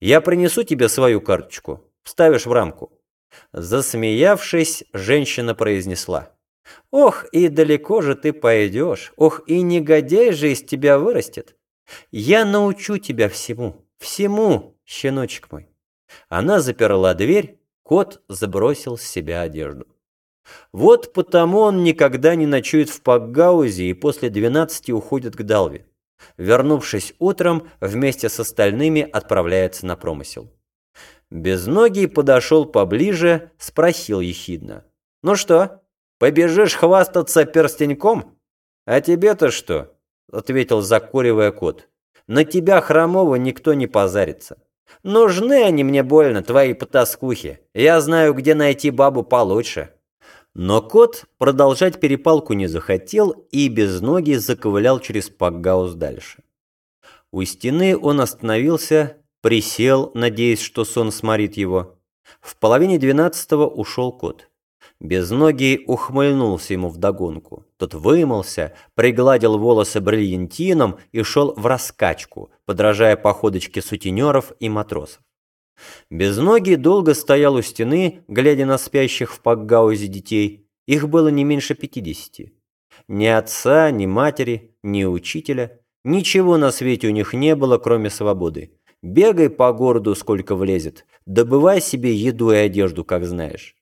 Я принесу тебе свою карточку. Вставишь в рамку». Засмеявшись, женщина произнесла. «Ох, и далеко же ты пойдешь. Ох, и негодяй же из тебя вырастет. Я научу тебя всему, всему, щеночек мой». Она заперла дверь, кот забросил с себя одежду. Вот потому он никогда не ночует в Пакгаузе и после двенадцати уходит к Далве. Вернувшись утром, вместе с остальными отправляется на промысел. Безногий подошел поближе, спросил ехидно. «Ну что, побежишь хвастаться перстеньком?» «А тебе-то что?» — ответил, закуривая кот. «На тебя, хромого, никто не позарится. Нужны они мне больно, твои потаскухи. Я знаю, где найти бабу получше». Но кот продолжать перепалку не захотел и без ноги заковылял через пакгаус дальше. У стены он остановился, присел, надеясь, что сон сморит его. В половине двенадцатого ушел кот. Безногий ухмыльнулся ему вдогонку. Тот вымылся, пригладил волосы бриллиантином и шел в раскачку, подражая походочке сутенеров и матросов. Безногий долго стоял у стены, глядя на спящих в пакгаузе детей. Их было не меньше пятидесяти. Ни отца, ни матери, ни учителя. Ничего на свете у них не было, кроме свободы. Бегай по городу, сколько влезет. Добывай себе еду и одежду, как знаешь.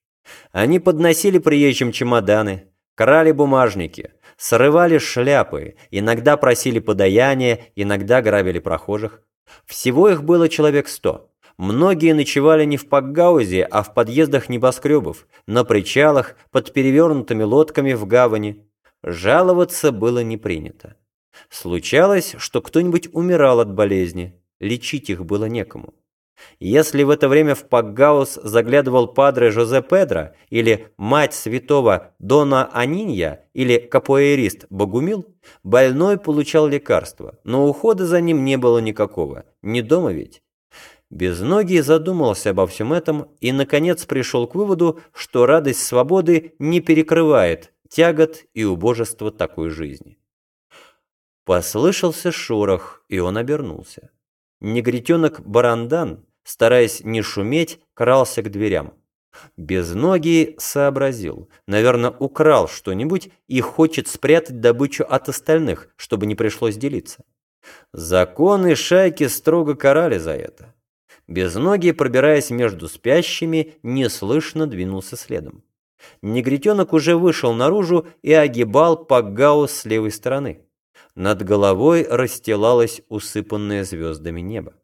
Они подносили приезжим чемоданы, крали бумажники, срывали шляпы, иногда просили подаяния, иногда грабили прохожих. Всего их было человек сто. Многие ночевали не в Пакгаузе, а в подъездах небоскребов, на причалах, под перевернутыми лодками в гавани. Жаловаться было не принято. Случалось, что кто-нибудь умирал от болезни, лечить их было некому. Если в это время в Пакгаус заглядывал падре Жозе Педро или мать святого Дона Анинья или капоэрист Богумил, больной получал лекарство, но ухода за ним не было никакого, не дома ведь. Безногий задумался обо всем этом и, наконец, пришел к выводу, что радость свободы не перекрывает тягот и убожества такой жизни. Послышался шорох, и он обернулся. Негритенок Барандан, стараясь не шуметь, крался к дверям. Безногий сообразил, наверное, украл что-нибудь и хочет спрятать добычу от остальных, чтобы не пришлось делиться. Законы шайки строго карали за это. Безногий, пробираясь между спящими, неслышно двинулся следом. Негритенок уже вышел наружу и огибал Пагаус с левой стороны. Над головой расстилалось усыпанное звездами небо.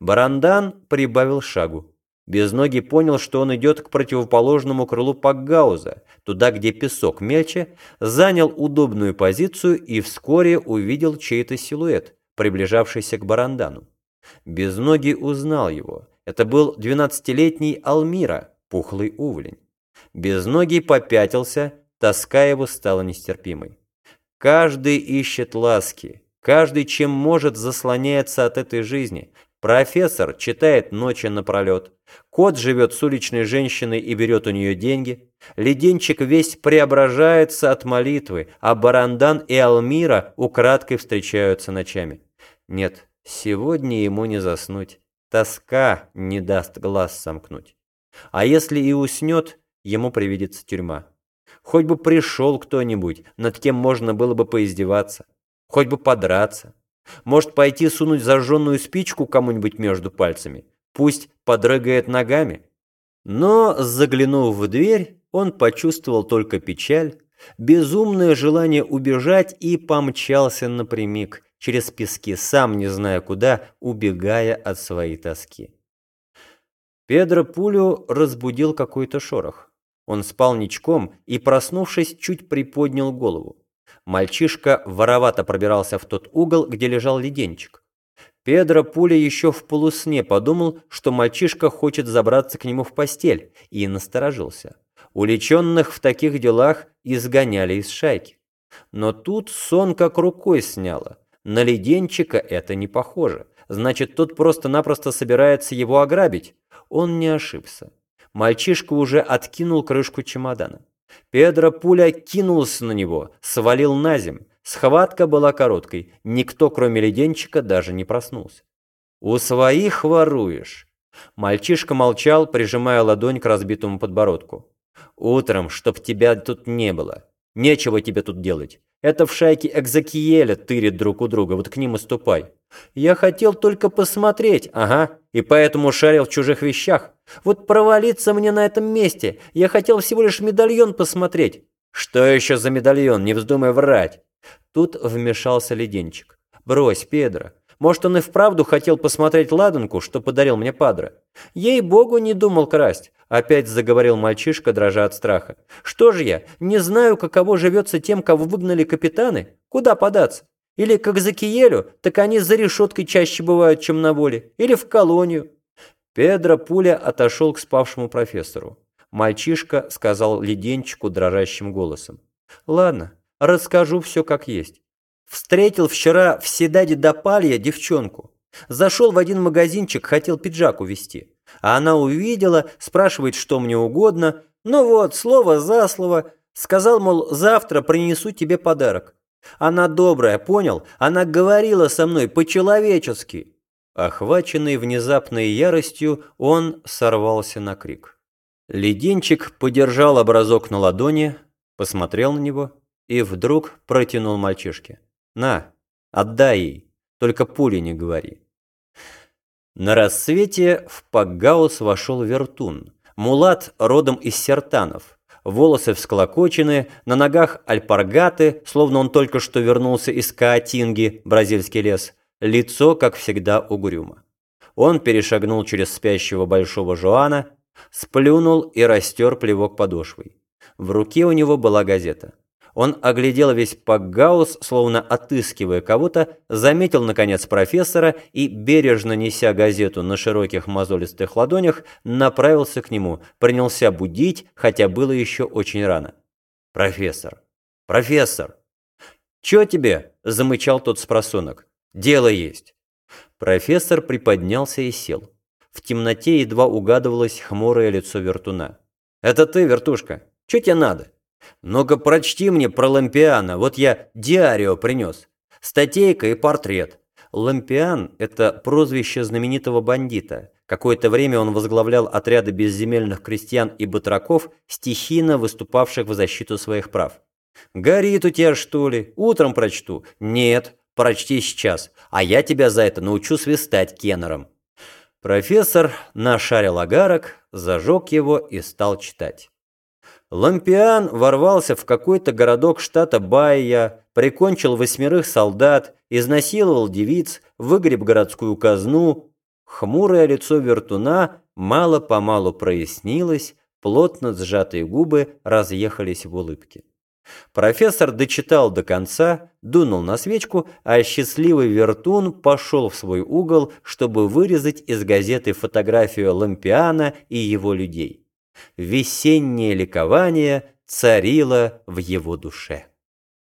Барандан прибавил шагу. Безногий понял, что он идет к противоположному крылу Пакгауза, туда, где песок мельче, занял удобную позицию и вскоре увидел чей-то силуэт, приближавшийся к Барандану. Безногий узнал его. Это был двенадцатилетний Алмира, пухлый увлень. Безногий попятился, тоска его стала нестерпимой. Каждый ищет ласки, каждый чем может заслоняется от этой жизни. Профессор читает ночи напролет. Кот живет с уличной женщиной и берет у нее деньги. Леденчик весь преображается от молитвы, а Барандан и Алмира украдкой встречаются ночами. Нет, Сегодня ему не заснуть. Тоска не даст глаз сомкнуть. А если и уснет, ему привидится тюрьма. Хоть бы пришел кто-нибудь, над кем можно было бы поиздеваться. Хоть бы подраться. Может пойти сунуть зажженную спичку кому-нибудь между пальцами. Пусть подрыгает ногами. Но, заглянув в дверь, он почувствовал только печаль, безумное желание убежать и помчался напрямик, через пески, сам не зная куда, убегая от своей тоски. Педро пулю разбудил какой-то шорох. Он спал ничком и, проснувшись, чуть приподнял голову. Мальчишка воровато пробирался в тот угол, где лежал леденчик. Педро Пуля еще в полусне подумал, что мальчишка хочет забраться к нему в постель, и насторожился. Уличенных в таких делах изгоняли из шайки. Но тут сон как рукой сняло. На леденчика это не похоже. Значит, тот просто-напросто собирается его ограбить. Он не ошибся. Мальчишка уже откинул крышку чемодана. Педро пуля кинулся на него, свалил на земь. Схватка была короткой, никто, кроме леденчика, даже не проснулся. У своих воруешь. Мальчишка молчал, прижимая ладонь к разбитому подбородку. Утром, чтоб тебя тут не было. Нечего тебе тут делать. Это в шайке Экзакиеля тырят друг у друга, вот к ним и ступай. Я хотел только посмотреть, ага, и поэтому шарил в чужих вещах. Вот провалиться мне на этом месте. Я хотел всего лишь медальон посмотреть. Что еще за медальон, не вздумай врать. Тут вмешался леденчик. Брось, Педро. Может, он и вправду хотел посмотреть ладанку, что подарил мне Падре. Ей-богу, не думал красть. Опять заговорил мальчишка, дрожа от страха. Что же я, не знаю, каково живется тем, кого выгнали капитаны? Куда податься? Или как за Киелю, так они за решеткой чаще бывают, чем на воле. Или в колонию. Педро Пуля отошел к спавшему профессору. Мальчишка сказал леденчику дрожащим голосом. «Ладно, расскажу все как есть. Встретил вчера в Седаде до Палья девчонку. Зашел в один магазинчик, хотел пиджак увезти. А она увидела, спрашивает, что мне угодно. Ну вот, слово за слово. Сказал, мол, завтра принесу тебе подарок. Она добрая, понял? Она говорила со мной по-человечески. Охваченный внезапной яростью, он сорвался на крик. Леденчик подержал образок на ладони, посмотрел на него и вдруг протянул мальчишке. На, отдай ей, только пули не говори. На рассвете в Пакгаус вошел Вертун, мулат родом из Сертанов. Волосы всклокочены, на ногах альпаргаты, словно он только что вернулся из Каатинги, бразильский лес. Лицо, как всегда, угрюмо. Он перешагнул через спящего большого Жоана, сплюнул и растер плевок подошвой. В руке у него была газета. Он оглядел весь Пакгаус, словно отыскивая кого-то, заметил, наконец, профессора и, бережно неся газету на широких мозолистых ладонях, направился к нему, принялся будить, хотя было еще очень рано. «Профессор! Профессор!» «Чё тебе?» – замычал тот спросонок. «Дело есть!» Профессор приподнялся и сел. В темноте едва угадывалось хмурое лицо вертуна. «Это ты, вертушка? Чё тебе надо?» Ну-ка прочти мне про Лампиана, вот я диарио принес. Статейка и портрет. Лампиан – это прозвище знаменитого бандита. Какое-то время он возглавлял отряды безземельных крестьян и батраков, стихийно выступавших в защиту своих прав. «Горит у тебя, что ли? Утром прочту?» «Нет, прочти сейчас, а я тебя за это научу свистать кеннером». Профессор нашарил агарок, зажег его и стал читать. Лампиан ворвался в какой-то городок штата Байя, прикончил восьмерых солдат, изнасиловал девиц, выгреб городскую казну. Хмурое лицо вертуна мало-помалу прояснилось, плотно сжатые губы разъехались в улыбке. Профессор дочитал до конца, дунул на свечку, а счастливый вертун пошел в свой угол, чтобы вырезать из газеты фотографию Лампиана и его людей. Весеннее ликование царило в его душе.